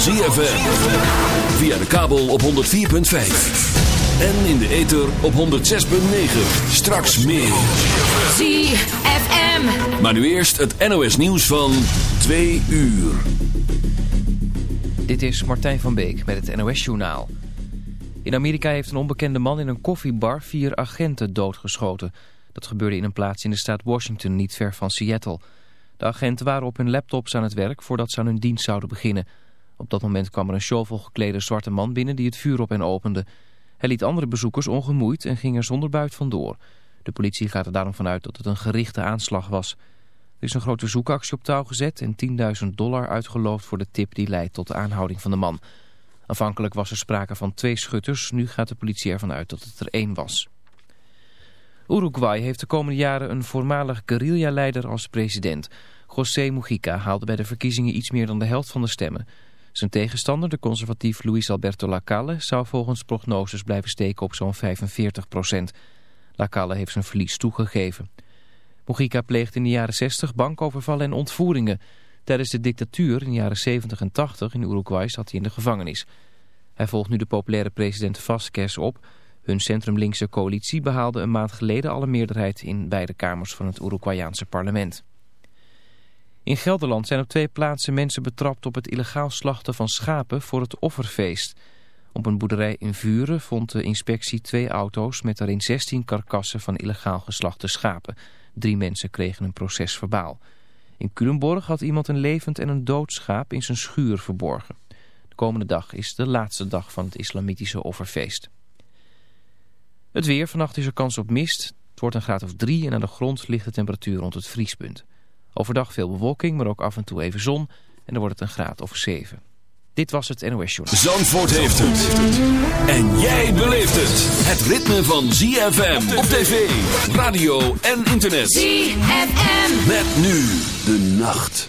Van ZFM. Via de kabel op 104.5. En in de ether op 106.9. Straks meer. ZFM. Maar nu eerst het NOS nieuws van 2 uur. Dit is Martijn van Beek met het NOS Journaal. In Amerika heeft een onbekende man in een koffiebar vier agenten doodgeschoten. Dat gebeurde in een plaats in de staat Washington, niet ver van Seattle. De agenten waren op hun laptops aan het werk voordat ze aan hun dienst zouden beginnen. Op dat moment kwam er een shovel geklede zwarte man binnen die het vuur op hen opende. Hij liet andere bezoekers ongemoeid en ging er zonder buit vandoor. De politie gaat er daarom vanuit dat het een gerichte aanslag was. Er is een grote zoekactie op touw gezet en 10.000 dollar uitgeloofd voor de tip die leidt tot de aanhouding van de man. Aanvankelijk was er sprake van twee schutters, nu gaat de politie ervan uit dat het er één was. Uruguay heeft de komende jaren een voormalig guerrilla-leider als president. José Mujica haalde bij de verkiezingen iets meer dan de helft van de stemmen. Zijn tegenstander, de conservatief Luis Alberto Lacalle, zou volgens prognoses blijven steken op zo'n 45 procent. Lacalle heeft zijn verlies toegegeven. Mujica pleegde in de jaren 60 bankovervallen en ontvoeringen. Tijdens de dictatuur in de jaren 70 en 80 in Uruguay zat hij in de gevangenis. Hij volgt nu de populaire president Vasquez op... Hun centrumlinkse coalitie behaalde een maand geleden alle meerderheid in beide kamers van het Uruguayaanse parlement. In Gelderland zijn op twee plaatsen mensen betrapt op het illegaal slachten van schapen voor het offerfeest. Op een boerderij in Vuren vond de inspectie twee auto's met daarin 16 karkassen van illegaal geslachte schapen. Drie mensen kregen een proces verbaal. In Culemborg had iemand een levend en een dood schaap in zijn schuur verborgen. De komende dag is de laatste dag van het islamitische offerfeest. Het weer, vannacht is er kans op mist. Het wordt een graad of drie en aan de grond ligt de temperatuur rond het vriespunt. Overdag veel bewolking, maar ook af en toe even zon. En dan wordt het een graad of zeven. Dit was het NOS Journal. Zandvoort heeft het. En jij beleeft het. Het ritme van ZFM op tv, radio en internet. ZFM. Met nu de nacht.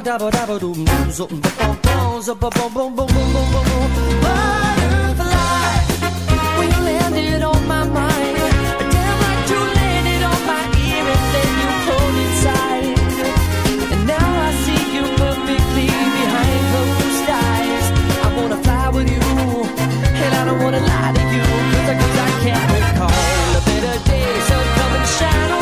dabba dabba doom doom zoom boom boom zoom boom boom boom boom boom boom boom butterfly when you landed on my mind damn like you landed on my ear and then you pulled it and now I see you perfectly behind closed eyes I wanna fly with you and I don't wanna lie to you cause I, cause I can't recall. A better day Sun come and shine on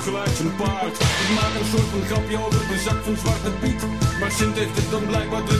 het geluid zijn paard. Ik maak een soort van grapje over de zak van Zwarte Piet. Maar Sint heeft het dan blijkbaar druk